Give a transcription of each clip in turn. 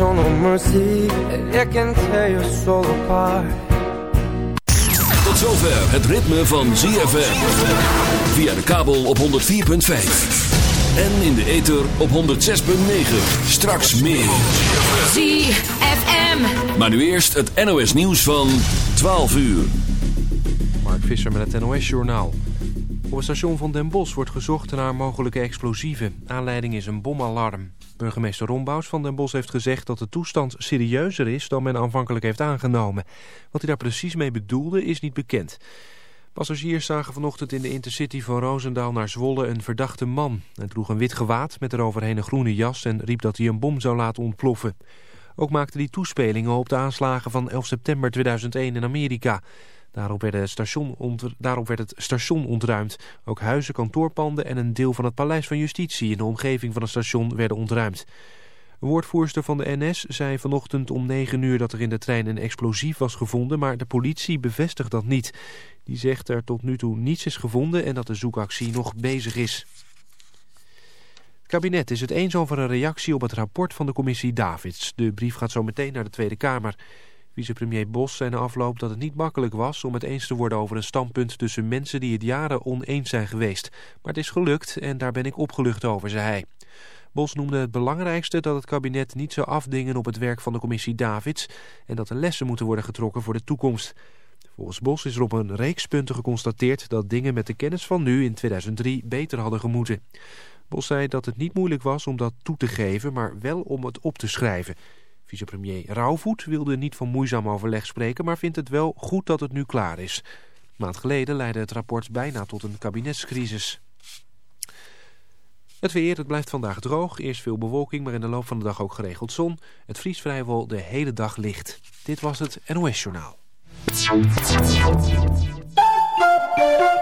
No mercy, it can tear your soul apart. Tot zover het ritme van ZFM. Via de kabel op 104.5. En in de ether op 106.9. Straks meer. ZFM. Maar nu eerst het NOS nieuws van 12 uur. Mark Visser met het NOS Journaal. Op het station van Den Bosch wordt gezocht naar mogelijke explosieven. Aanleiding is een bomalarm. Burgemeester Rombouws van Den Bosch heeft gezegd dat de toestand serieuzer is dan men aanvankelijk heeft aangenomen. Wat hij daar precies mee bedoelde is niet bekend. Passagiers zagen vanochtend in de Intercity van Roosendaal naar Zwolle een verdachte man. Hij droeg een wit gewaad met eroverheen een groene jas en riep dat hij een bom zou laten ontploffen. Ook maakte hij toespelingen op de aanslagen van 11 september 2001 in Amerika. Daarop werd, het station daarop werd het station ontruimd. Ook huizen, kantoorpanden en een deel van het paleis van justitie in de omgeving van het station werden ontruimd. Een woordvoerster van de NS zei vanochtend om 9 uur dat er in de trein een explosief was gevonden, maar de politie bevestigt dat niet. Die zegt er tot nu toe niets is gevonden en dat de zoekactie nog bezig is. Het kabinet is het eens over een reactie op het rapport van de commissie Davids. De brief gaat zo meteen naar de Tweede Kamer. Vicepremier Bos zei na afloop dat het niet makkelijk was om het eens te worden over een standpunt tussen mensen die het jaren oneens zijn geweest. Maar het is gelukt en daar ben ik opgelucht over, zei hij. Bos noemde het belangrijkste dat het kabinet niet zou afdingen op het werk van de commissie Davids en dat er lessen moeten worden getrokken voor de toekomst. Volgens Bos is er op een reeks punten geconstateerd dat dingen met de kennis van nu in 2003 beter hadden gemoeten. Bos zei dat het niet moeilijk was om dat toe te geven, maar wel om het op te schrijven. Vicepremier Rauwvoet wilde niet van moeizaam overleg spreken... maar vindt het wel goed dat het nu klaar is. Een maand geleden leidde het rapport bijna tot een kabinetscrisis. Het weer, het blijft vandaag droog. Eerst veel bewolking, maar in de loop van de dag ook geregeld zon. Het vriest vrijwel de hele dag licht. Dit was het NOS Journaal.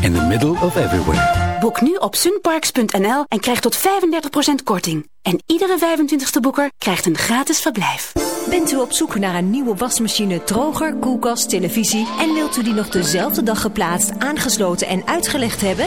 in the middle of everywhere. Boek nu op sunparks.nl en krijg tot 35% korting. En iedere 25e boeker krijgt een gratis verblijf. Bent u op zoek naar een nieuwe wasmachine, droger, koelkast, televisie... en wilt u die nog dezelfde dag geplaatst, aangesloten en uitgelegd hebben?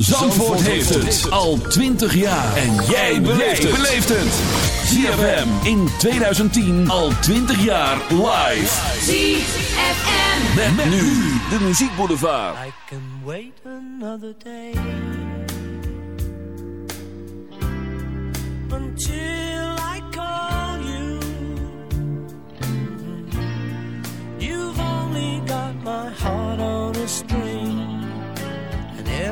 Zandvoort heeft het al 20 jaar. En jij beleeft het. ZFM in 2010 al 20 jaar live. ZFM. Met, met nu de muziekboulevard. I can wait another day. Until I call you. You've only got my heart on a string.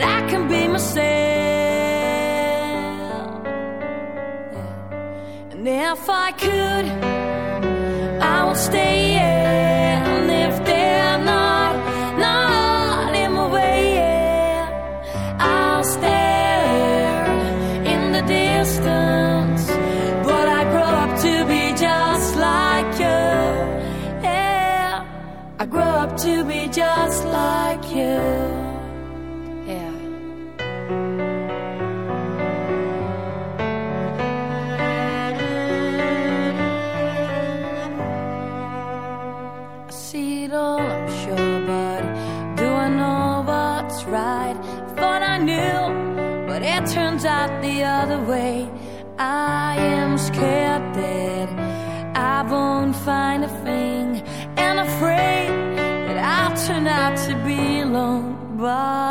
I can be myself. Yeah. And if I could, I would stay. Yeah. The way. I am scared that I won't find a thing, and afraid that I'll turn out to be alone. But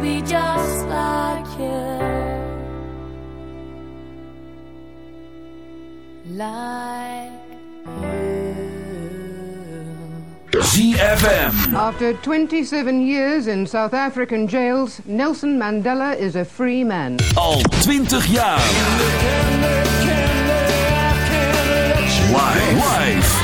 be just like. Like. ZFM. After 27 years in South African jails, Nelson Mandela is a free man. Al 20 jaar. Live.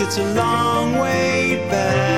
it's a long way back.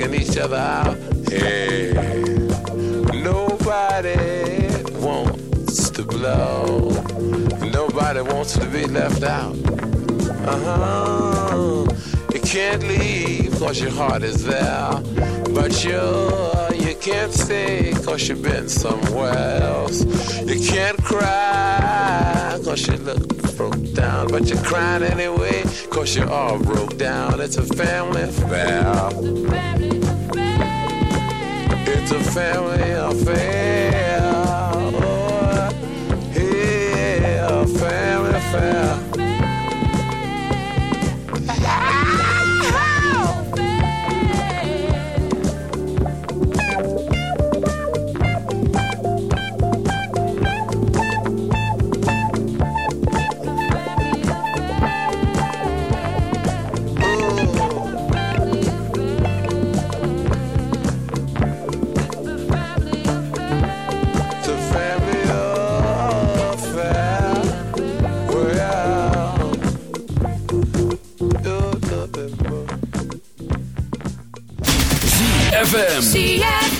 Checking each other out. Hey, nobody wants to blow. Nobody wants to be left out. Uh huh. You can't leave cause your heart is there. But you, you can't stay cause you've been somewhere else. You can't cry cause you look broke down. But you're crying anyway cause you're all broke down. It's a family affair. It's a family affair. Oh, yeah, family affair. ZFM.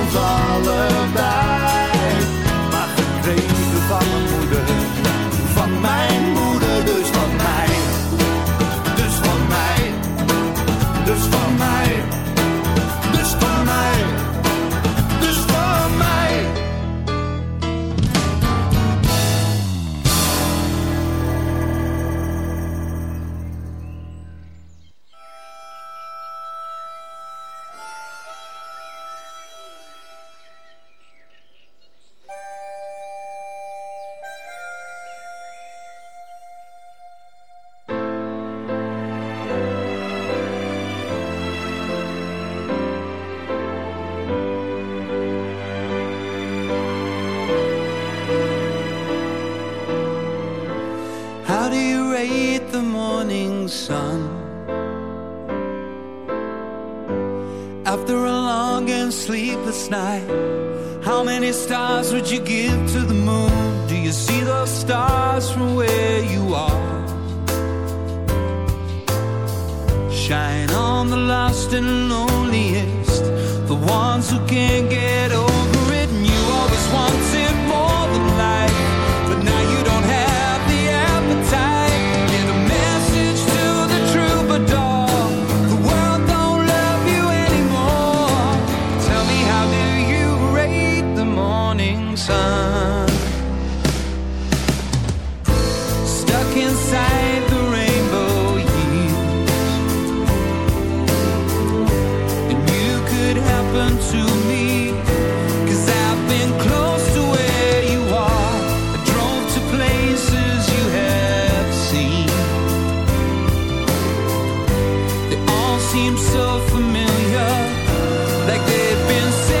can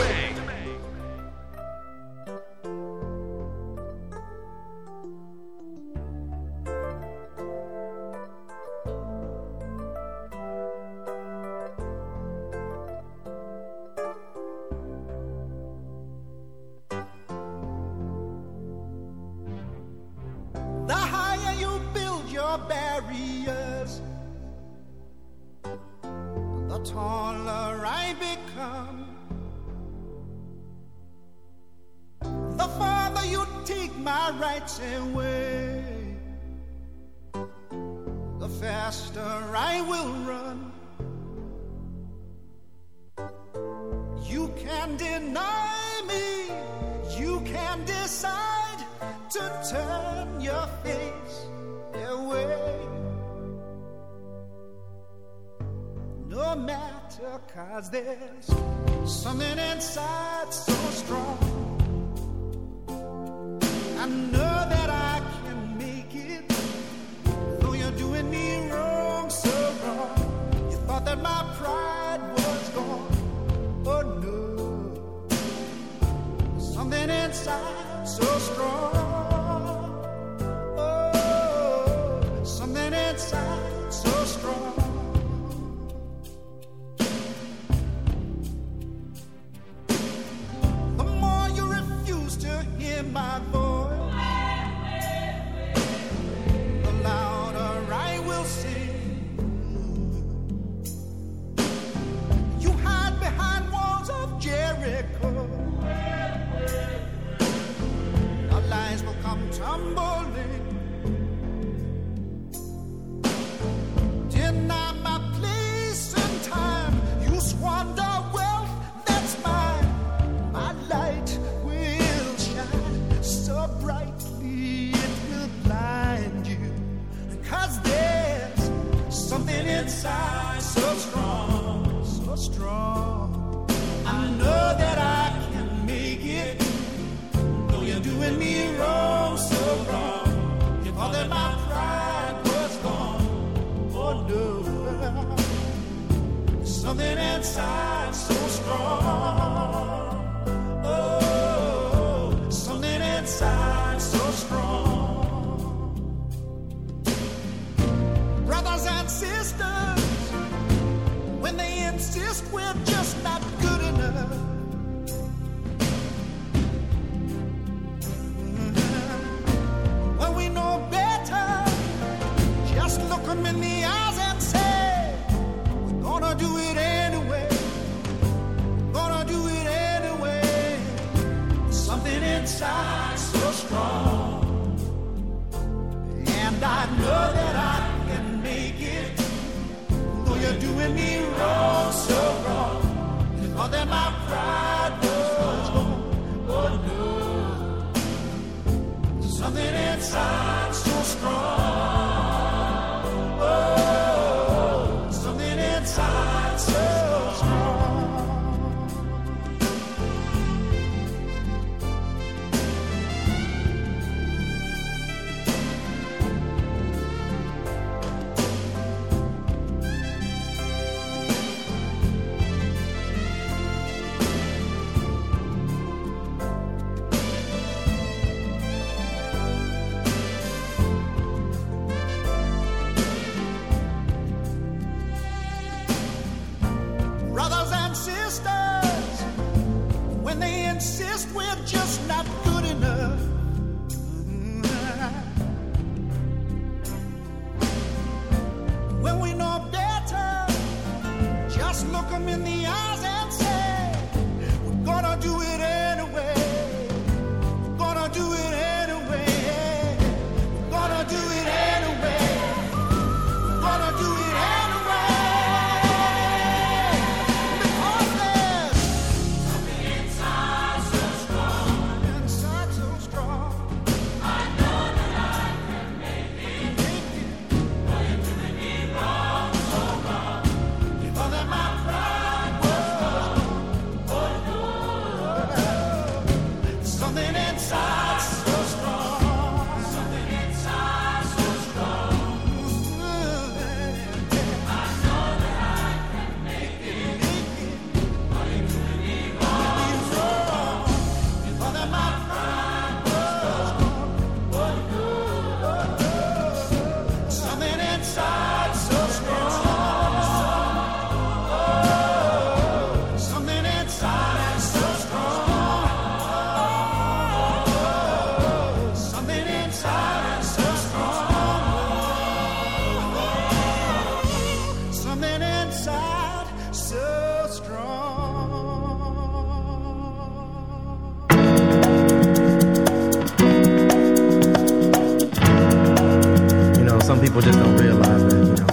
some people just don't realize that, you know,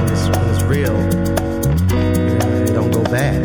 when it's, when it's real, you know, it don't go bad.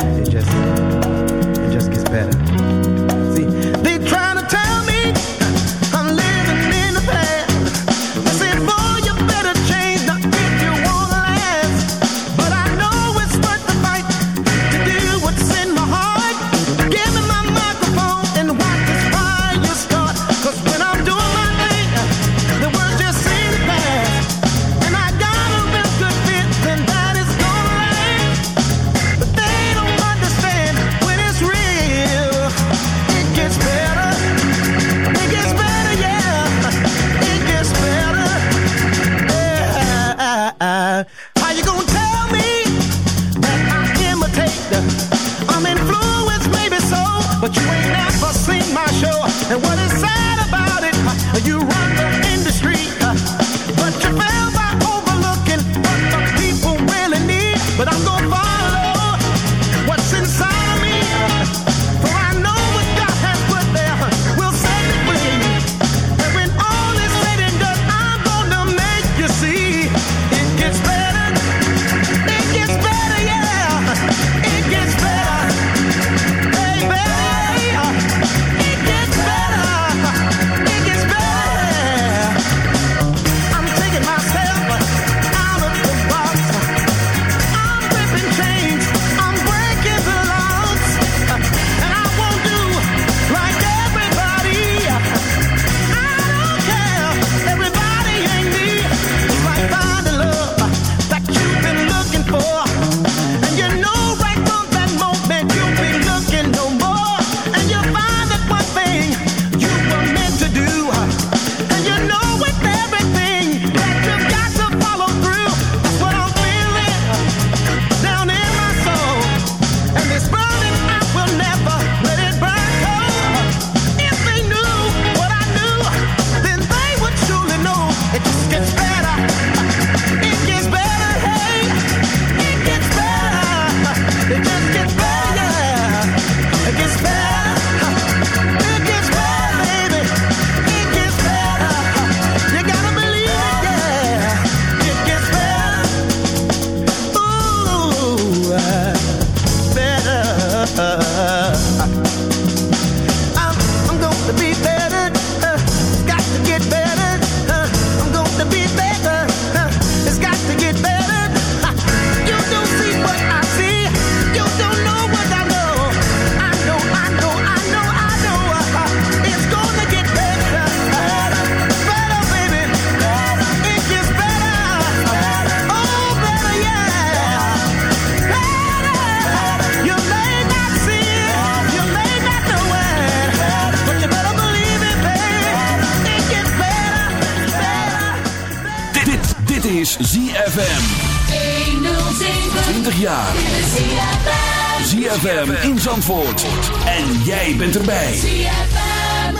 Zandvoort. En jij bent erbij. ZFM.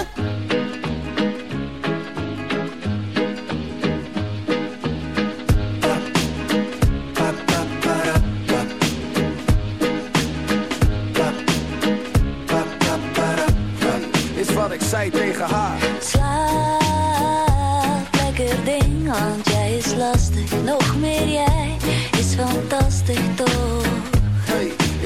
Is wat ik zei tegen haar. Slaap, lekker ding, want jij is lastig. Nog meer jij is fantastisch toch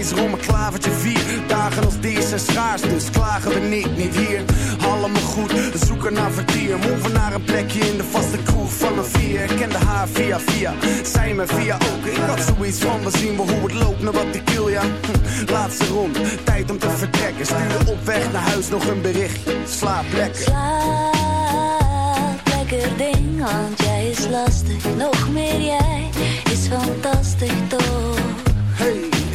is rond klavertje vier. Dagen als deze schaars, dus klagen we niet, niet hier. Allemaal goed, zoeken naar vertier. Moven naar een plekje in de vaste kroeg van een vier. Ik kende haar via via, zij me via ook. Ik had zoiets van, we zien we hoe het loopt naar wat ik wil, ja. Hm, laatste rond, tijd om te vertrekken. Stuur op weg naar huis nog een bericht. Slaap lekker. Slaap lekker ding, want jij is lastig. Nog meer jij is fantastisch toch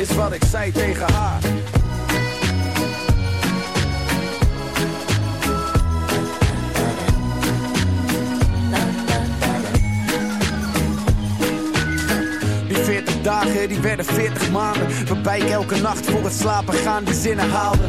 is wat ik zei tegen haar. Die 40 dagen, die werden 40 maanden. Waarbij ik elke nacht voor het slapen gaan die zinnen haalde.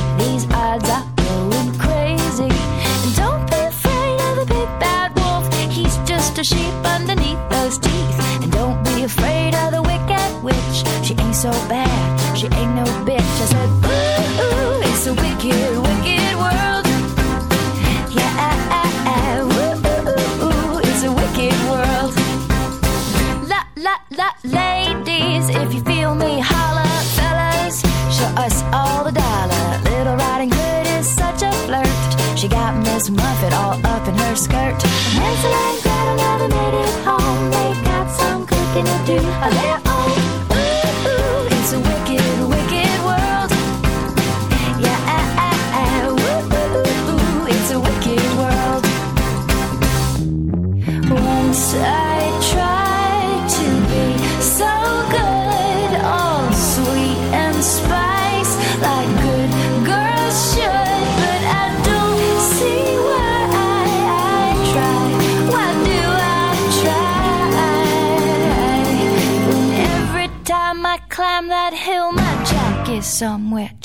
sheep, yeah.